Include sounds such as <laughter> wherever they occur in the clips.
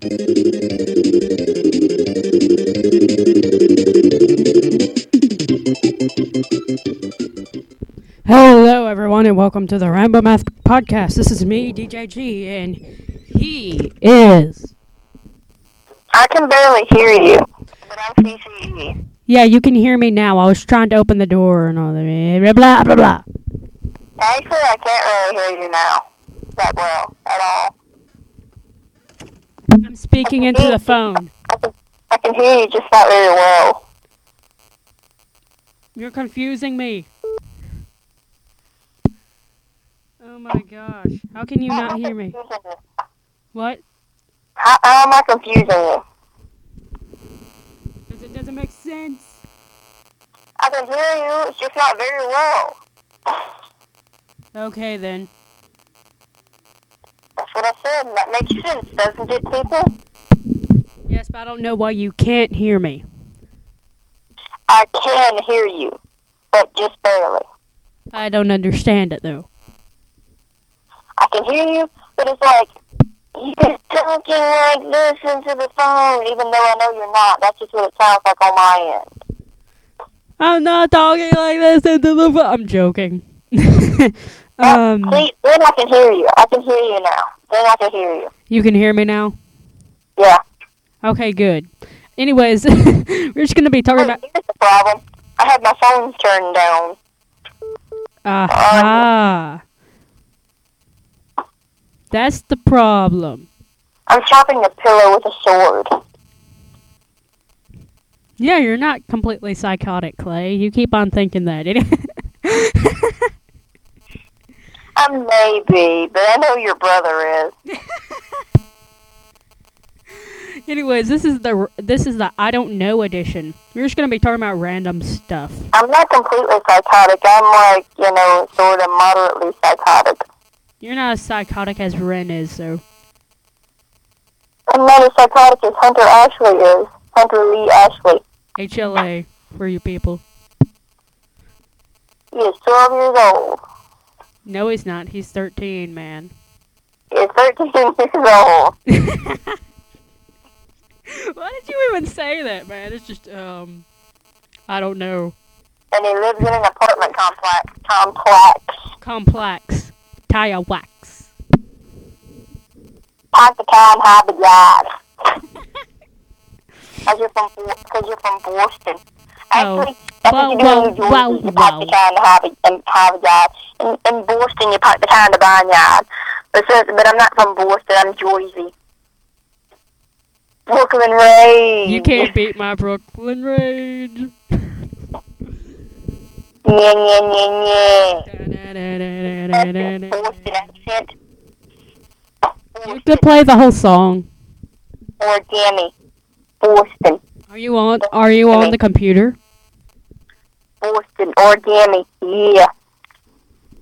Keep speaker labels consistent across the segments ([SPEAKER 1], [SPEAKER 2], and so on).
[SPEAKER 1] Hello, everyone, and welcome to the Rainbow Math Podcast. This is me, DJG, and he is.
[SPEAKER 2] I can barely hear you, but I'm CCE.
[SPEAKER 1] Yeah, you can hear me now. I was trying to open the door and all that. Blah, blah, blah, blah.
[SPEAKER 2] Actually, I can't really hear you now that well at all.
[SPEAKER 1] I'm speaking into the phone.
[SPEAKER 2] I can, I can hear you just not very well.
[SPEAKER 1] You're confusing me. Oh my gosh. How can you not hear me? What?
[SPEAKER 2] How, how am I confusing you?
[SPEAKER 1] Because it doesn't make sense.
[SPEAKER 2] I can hear you, it's just not very well. <sighs>
[SPEAKER 1] Okay, then.
[SPEAKER 2] What I said, that makes sense, doesn't it, people?
[SPEAKER 1] Yes, but I don't know why you can't hear me.
[SPEAKER 2] I can hear you, but just barely.
[SPEAKER 1] I don't understand it, though.
[SPEAKER 2] I can hear you, but it's like you're talking like this into the phone, even though I know you're not. That's just what it sounds like on my end.
[SPEAKER 1] I'm not talking like this into the phone. I'm joking. <laughs> um,
[SPEAKER 2] See, then I can hear you. I can hear you now. Then I can hear you.
[SPEAKER 1] you can hear me now?
[SPEAKER 2] Yeah.
[SPEAKER 1] Okay, good. Anyways, <laughs> we're just gonna be talking
[SPEAKER 2] Hey,
[SPEAKER 1] about.
[SPEAKER 2] here's the problem. I had my phone turned down.
[SPEAKER 1] Aha! That's the problem.
[SPEAKER 2] I'm chopping a pillow with a sword.
[SPEAKER 1] Yeah, you're not completely psychotic, Clay. You keep on thinking that. <laughs> <laughs>
[SPEAKER 2] I may be, but I know your brother is. <laughs>
[SPEAKER 1] Anyways, this is the this is the I don't know edition. We're just gonna be talking about random stuff.
[SPEAKER 2] I'm not completely psychotic. I'm like, you know, sort of moderately psychotic.
[SPEAKER 1] You're not as psychotic as Ren is, so
[SPEAKER 2] I'm not as psychotic as Hunter Ashley is. Hunter Lee Ashley.
[SPEAKER 1] HLA for you people.
[SPEAKER 2] He is 12 years old.
[SPEAKER 1] No, he's not. He's 13, man.
[SPEAKER 2] He is 13 years old. <laughs>
[SPEAKER 1] Why did you even say that, man? It's just um, I don't know.
[SPEAKER 2] And he lives in an apartment complex. Complex.
[SPEAKER 1] Complex tire wax.
[SPEAKER 2] Park the and have the yard. <laughs> Because you're from, because you're from Boston.
[SPEAKER 1] Oh.
[SPEAKER 2] That's
[SPEAKER 1] Wow,
[SPEAKER 2] what you do in New
[SPEAKER 1] wow,
[SPEAKER 2] Jersey.
[SPEAKER 1] wow,
[SPEAKER 2] you park the car have a, and have a yard. In, in Boston, you park the car in the barnyard. But, since, but I'm not from Boston. I'm Jersey. Brooklyn Rage.
[SPEAKER 1] You can't beat my Brooklyn Rage.
[SPEAKER 2] Yeah, yeah, yeah, yeah. Boston accent.
[SPEAKER 1] You could play the whole song.
[SPEAKER 2] Origami. Boston.
[SPEAKER 1] Are you on? Are you on the computer?
[SPEAKER 2] Boston. Origami. Yeah.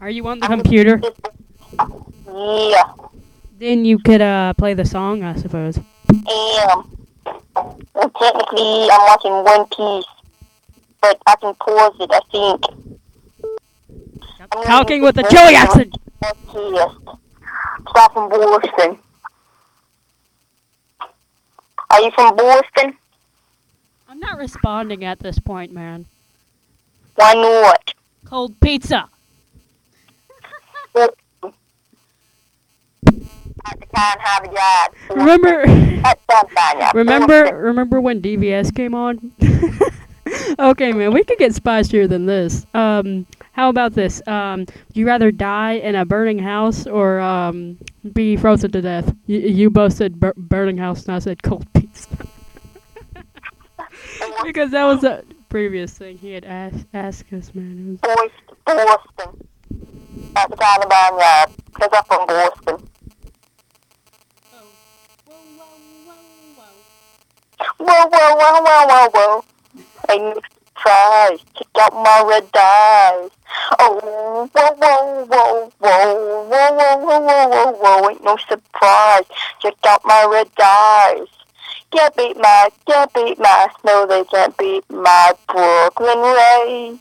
[SPEAKER 1] Are you on the computer?
[SPEAKER 2] Yeah.
[SPEAKER 1] Then you could uh play the song, I suppose.
[SPEAKER 2] Am. Well, technically, I'm watching One Piece, but I can pause it. I think. I'm
[SPEAKER 1] Talking with a Joey accent.
[SPEAKER 2] Stop from Boston. Are you from Boston?
[SPEAKER 1] I'm not responding at this point, man.
[SPEAKER 2] Why not?
[SPEAKER 1] Cold pizza.
[SPEAKER 2] At the time, have a yard.
[SPEAKER 1] Remember?
[SPEAKER 2] That's not fine, yeah.
[SPEAKER 1] Remember? Remember when DVS came on? <laughs> okay, man, we could get spicier than this. Um, how about this? Um, would you rather die in a burning house or um be frozen to death? You, you both said bur- burning house, and I said cold pizza. <laughs> because that was a previous thing he had asked asked us, man. It was,
[SPEAKER 2] Boston. At the time, the barnyard. Because I'm from Boston. Whoa, whoa, whoa, whoa, whoa, whoa. Ain't no surprise. Check out my red eyes. Oh, whoa, whoa, whoa, whoa, whoa, whoa, whoa, whoa, whoa, whoa. Ain't no surprise. Check out my red eyes. Can't beat my, can't beat my, no they can't beat my Brooklyn Rage.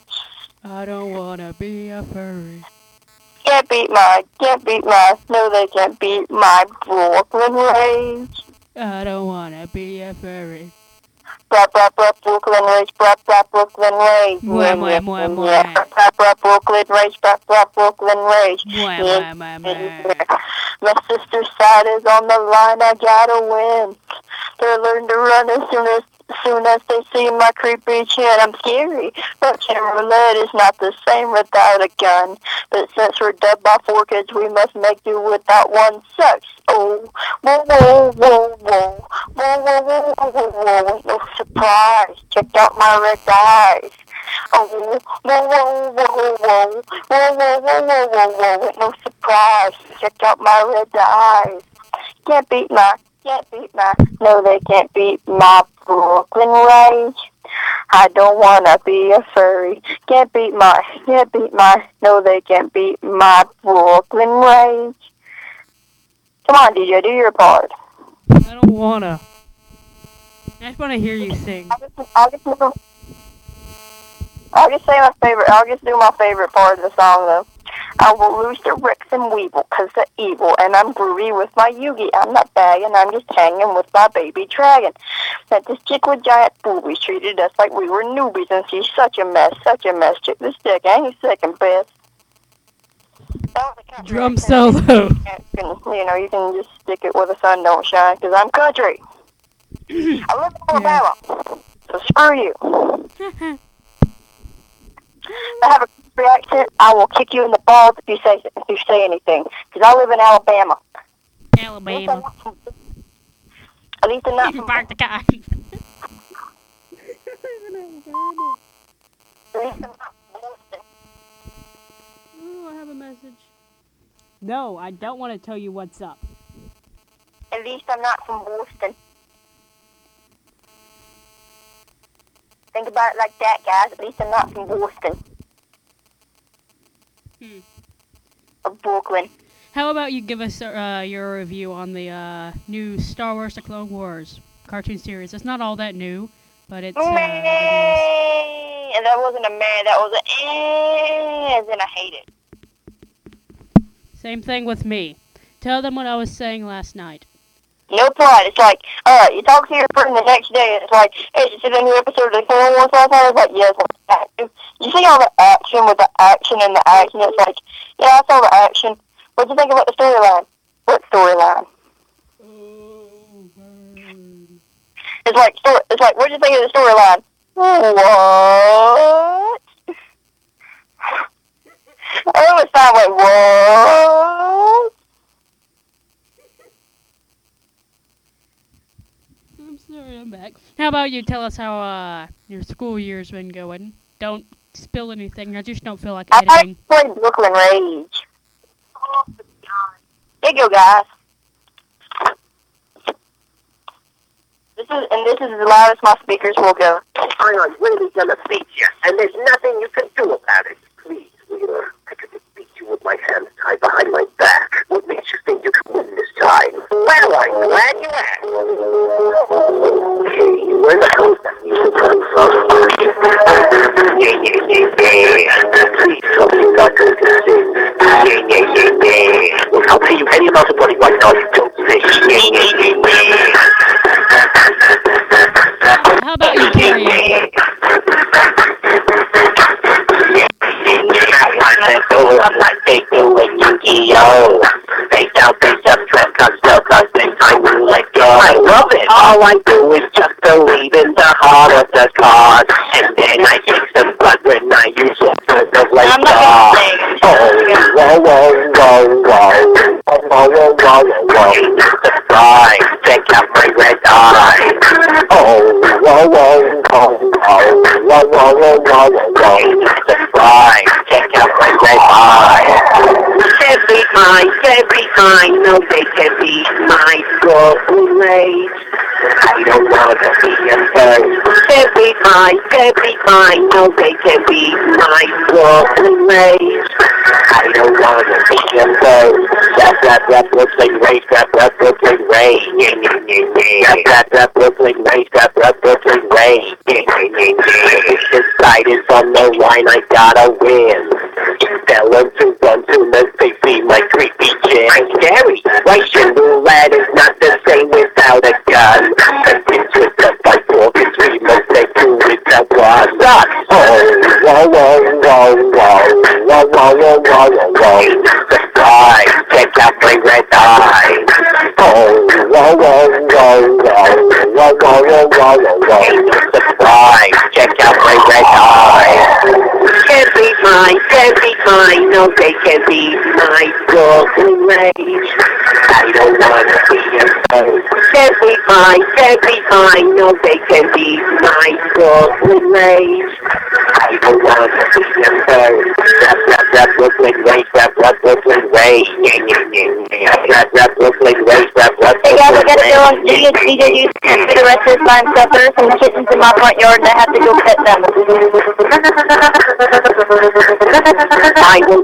[SPEAKER 1] I don't wanna be a furry.
[SPEAKER 2] Can't beat my, can't beat my, no they can't beat my Brooklyn Rage.
[SPEAKER 1] I don't wanna be a furry.
[SPEAKER 2] Blah blah blah Brooklyn Rage, blah blah Brooklyn Rage.
[SPEAKER 1] Mwah, mwah, mwah, mwah.
[SPEAKER 2] Yeah, Blah blah Brooklyn Rage, blah blah Brooklyn Rage.
[SPEAKER 1] Mwah,
[SPEAKER 2] Yeah,
[SPEAKER 1] mwah, mwah, mwah.
[SPEAKER 2] My sister's side is on the line, I gotta win. They learn to run as soon as soon as they see my creepy chin. I'm scary, but roulette is not the same without a gun. But since we're dead by four kids, we must make do without one sex. Oh, whoa, whoa, whoa, whoa, whoa, whoa, whoa, whoa, whoa, whoa, no surprise. Check out my red eyes. Oh, whoa, whoa, whoa, whoa, whoa, whoa, whoa, whoa, whoa, whoa, no surprise. Check out my red eyes. Can't beat my, can't beat my, no, they can't beat my Brooklyn Rage. I don't wanna be a furry. Can't beat my, can't beat my, no, they can't beat my Brooklyn Rage. Come on, DJ, do your part.
[SPEAKER 1] I don't wanna. I just wanna hear you sing.
[SPEAKER 2] I'll just, I'll just, I'll just say my favorite. I'll just do my favorite part of the song though. I will lose to Rex and Weevil 'cause they're evil, and I'm groovy with my Yugi. I'm not bagging, I'm just hanging with my baby dragon. That this chick with giant boobies treated us like we were newbies, and she's such a mess, such a mess. Chick, this dick ain't second best. That was a country
[SPEAKER 1] Drum solo.
[SPEAKER 2] You know, you can just stick it where the sun don't shine, 'cause I'm country. I live in Alabama, so screw you. <laughs> I have a country accent. I will kick you in the balls if you say if you say anything, 'cause I live in Alabama. At least I'm
[SPEAKER 1] Alabama.
[SPEAKER 2] At least I'm not from.
[SPEAKER 1] Bark the guy.
[SPEAKER 2] At least I'm not from Boston. <laughs>
[SPEAKER 1] Oh, I have a message. No, I don't want to tell you what's up.
[SPEAKER 2] At least I'm not from Boston. Think about it like that, guys. At least I'm not from Boston.
[SPEAKER 1] Hmm.
[SPEAKER 2] Brooklyn.
[SPEAKER 1] How about you give us uh, your review on the uh, new Star Wars: The Clone Wars cartoon series? It's not all that new, but it's. Uh.
[SPEAKER 2] And that wasn't a man. That was a eh, in I hate it.
[SPEAKER 1] Same thing with me. Tell them what I was saying last night.
[SPEAKER 2] No pride. It's like, alright, you talk to your friend the next day, and it's like, hey, did you see the new episode of the Clone Wars last night? It's like, yes. Action. You see all the action with the action and the action? It's like, yeah, I saw the action. What'd you think about the storyline? What storyline? It's like, story, it's like, what'd you think of the storyline? What? <laughs> I always sound like, what?
[SPEAKER 1] I'm sorry, I'm back. How about you tell us how uh, your school year's been going? Don't spill anything. I just don't feel like
[SPEAKER 2] I
[SPEAKER 1] editing.
[SPEAKER 2] I played Brooklyn Rage. There you go, guys. This is and this is as loud as my speakers will go.
[SPEAKER 3] I am really gonna beat you, and there's nothing you can do about it. Please, Wheeler, I could just beat you with my hands tied behind my back. What makes you think you can win this time? Well, I'm glad you asked. Okay, where the hell is that music All I do is just believe in the heart of the cards. And then I take some blood when I use it for the late
[SPEAKER 2] I'm not gonna sing.
[SPEAKER 3] Oh, whoa, whoa, whoa, whoa. Oh, whoa, whoa, whoa, whoa, whoa. Surprise, check out my red eye. Oh, whoa, whoa, whoa, whoa. Whoa, whoa, whoa, whoa, whoa, whoa. Surprise, check out my red eye. Behind, get no they can be my girlfriend. Rage. I don't wanna be a third. Get behind, get behind, no they can be my girlfriend. Rage. I don't wanna be a third. Rap, rap, rap, Brooklyn race, rap, rap, Brooklyn race. Rap, rap, rap, Brooklyn race, rap, rap, Brooklyn race. This fight is on the line, I gotta win. Tell them to run to the they see my creepy and carries weight. A little is not the same without a gun. It's with the fight for the three they do with the. Oh, whoa, whoa, whoa, whoa, whoa, whoa, whoa, whoa, whoa, whoa. The sky, check out my red eye. Oh, whoa, whoa, whoa, whoa, whoa, whoa, whoa, whoa, whoa, whoa. The sky, check out my red eye mine, can't be mine, no they can't be mine. Golden rage. I don't wanna be your Can't be mine, can't be mine, no they can't be mine. Golden rage. I don't wanna be your foe. Rap, rap, rap, Brooklyn rage, rap, rap, Brooklyn yeah. Rap, rap, Brooklyn rage, rap, rap,
[SPEAKER 2] Hey guys, I gotta go on
[SPEAKER 3] Brooklyn
[SPEAKER 2] DJ
[SPEAKER 3] rage.
[SPEAKER 2] DJ Juice for the rest of this line stuff. There are some kittens in my front yard and I have to go pet them. <laughs>
[SPEAKER 3] I will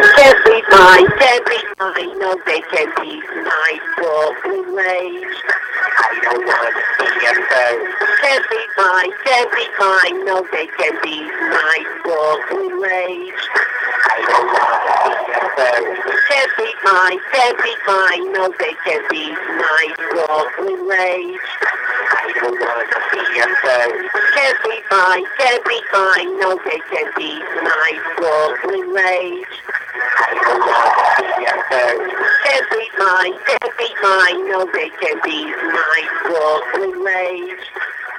[SPEAKER 3] Can't be mine, can't be mine. No, they can be my Brooklyn rage. I don't wanna be your first. Can't be mine, can't be mine. No, they can be my Brooklyn rage. I don't wanna be your first. Can't be mine, can't be mine. No, they can be my Brooklyn rage. I don't wanna be your first. Can't be mine, can't be mine. No, they can be my Brooklyn rage. I don't wanna be your first. Can't be mine, can't be mine. No, they can be my Brooklyn rage.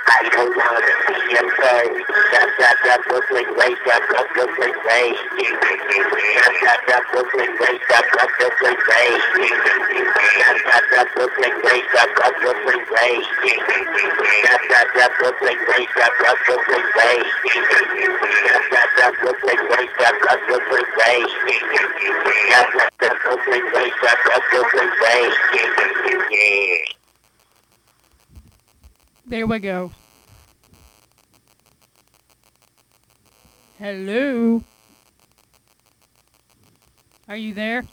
[SPEAKER 3] I don't wanna be your first. That, that, that Brooklyn rage, that, that Brooklyn rage. That, that, that Brooklyn rage, that, that Brooklyn rage. That, that, that Brooklyn rage, that, that Brooklyn rage. That, that, that Brooklyn rage, that, that Brooklyn rage. That, that, that Brooklyn rage, that, that Brooklyn rage. That, that, that Brooklyn rage, that, that Brooklyn rage. Yeah.
[SPEAKER 1] There we go. Hello. Are you there?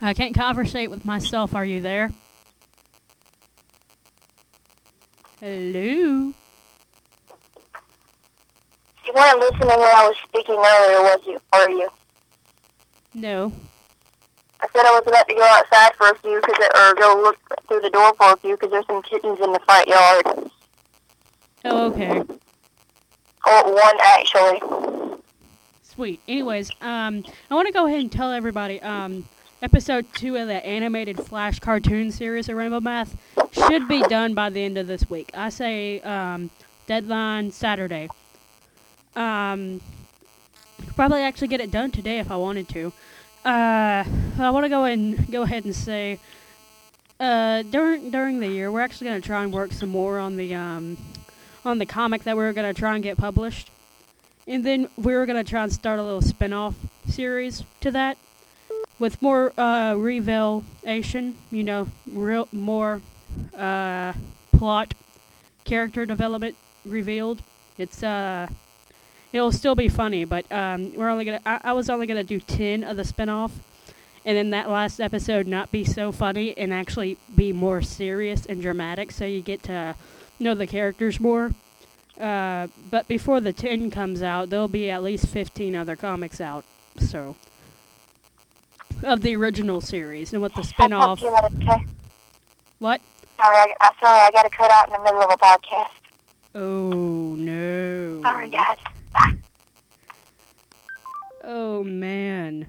[SPEAKER 1] I can't conversate with myself. Are you there? Hello.
[SPEAKER 2] You weren't listening when I was speaking earlier, was you? Are you?
[SPEAKER 1] No.
[SPEAKER 2] I said I was about to go outside for a few, cause it, or go look through the door for a few, because there's some kittens in the front yard.
[SPEAKER 1] Oh, okay.
[SPEAKER 2] Oh, one actually.
[SPEAKER 1] Sweet. Anyways, um, I want to go ahead and tell everybody, um, episode two of the animated Flash cartoon series of Rainbow Math should be done by the end of this week. I say, um, deadline Saturday. Um, probably actually get it done today if I wanted to. Uh, I want to go and go ahead and say, uh, during during the year, we're actually gonna try and work some more on the um, on the comic that we're gonna try and get published. And then we were gonna try and start a little spin-off series to that, with more uh, revelation. You know, real more uh, plot, character development revealed. It's uh, it'll still be funny, but um, we're only gonna. I, I was only gonna do ten of the spin-off, and then that last episode not be so funny and actually be more serious and dramatic, so you get to know the characters more. Uh, but before the 10 comes out, there'll be at least 15 other comics out. So, of the original series. And with the
[SPEAKER 2] I'll
[SPEAKER 1] spin
[SPEAKER 2] talk
[SPEAKER 1] off.
[SPEAKER 2] to you okay?
[SPEAKER 1] What?
[SPEAKER 2] Sorry, I, I'm sorry, I got to cut out in the middle of a podcast.
[SPEAKER 1] Oh, no.
[SPEAKER 2] Sorry, guys.
[SPEAKER 1] Oh, man.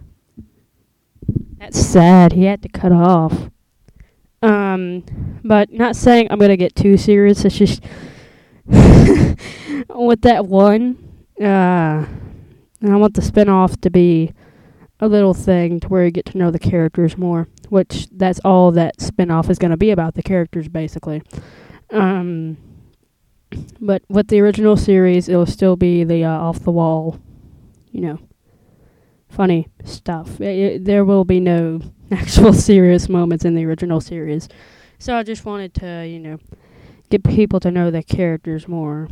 [SPEAKER 1] That's sad. He had to cut off. Um, but not saying I'm gonna get too serious. It's just <laughs> with that one. Uh, I want the spin-off to be a little thing to where you get to know the characters more. Which that's all that spin-off is gonna be about the characters, basically. Um, but with the original series, it'll still be the uh, off-the-wall, you know, funny stuff. I i there will be no <laughs> actual serious moments in the original series. So I just wanted to, you know, get people to know the characters more.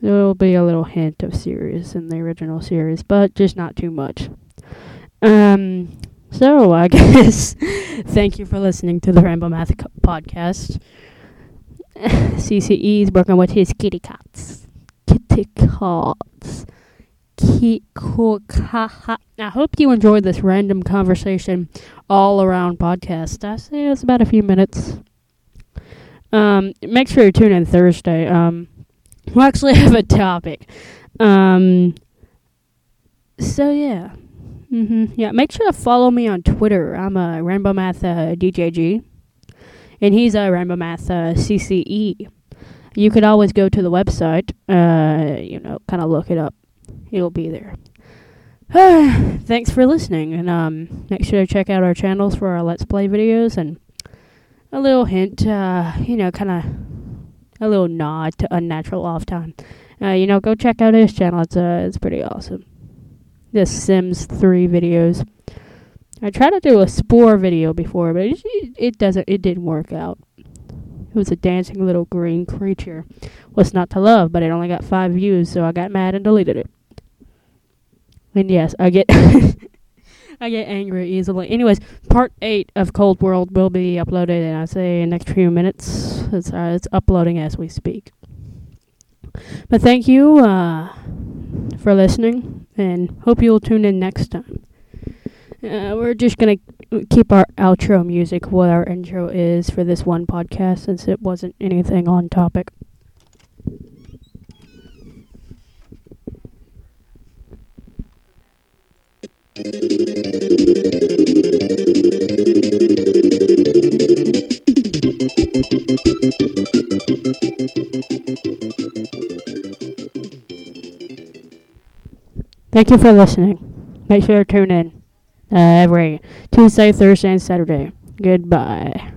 [SPEAKER 1] There will be a little hint of serious in the original series, but just not too much. Um, so I <laughs> guess <laughs> thank you for listening to the Rainbow Math podcast. CCE is working with his kitty cats. Kitty cool. I hope you enjoyed this random conversation all around podcast. I say it's about a few minutes. Um, make sure you tune in Thursday. Um, we'll actually <laughs> have a topic. Um, so yeah. hmm Yeah, make sure to follow me on Twitter. I'm a Rainbow Math uh, DJG, and he's a Rainbow Math uh, CCE. You could always go to the website, uh, you know, kind of look it up. It'll be there. <sighs> Thanks for listening, and um, make sure to check out our channels for our Let's Play videos and a little hint, uh, you know, kind of a little nod to Unnatural Off Time. Uh, you know, go check out his channel. It's uh, it's pretty awesome. The Sims 3 videos. I tried to do a Spore video before, but it, it doesn't. It didn't work out. It was a dancing little green creature. What's not to love? But it only got five views, so I got mad and deleted it. And yes, I get <laughs> I get angry easily. Anyways, part eight of Cold World will be uploaded, and I say in next few minutes. It's uh, it's uploading as we speak. But thank you uh, for listening, and hope you'll tune in next time. Uh, we're just gonna keep our outro music what our intro is for this one podcast, since it wasn't anything on topic. Thank you for listening. Make sure to tune in every Tuesday, Thursday, and Saturday. Goodbye.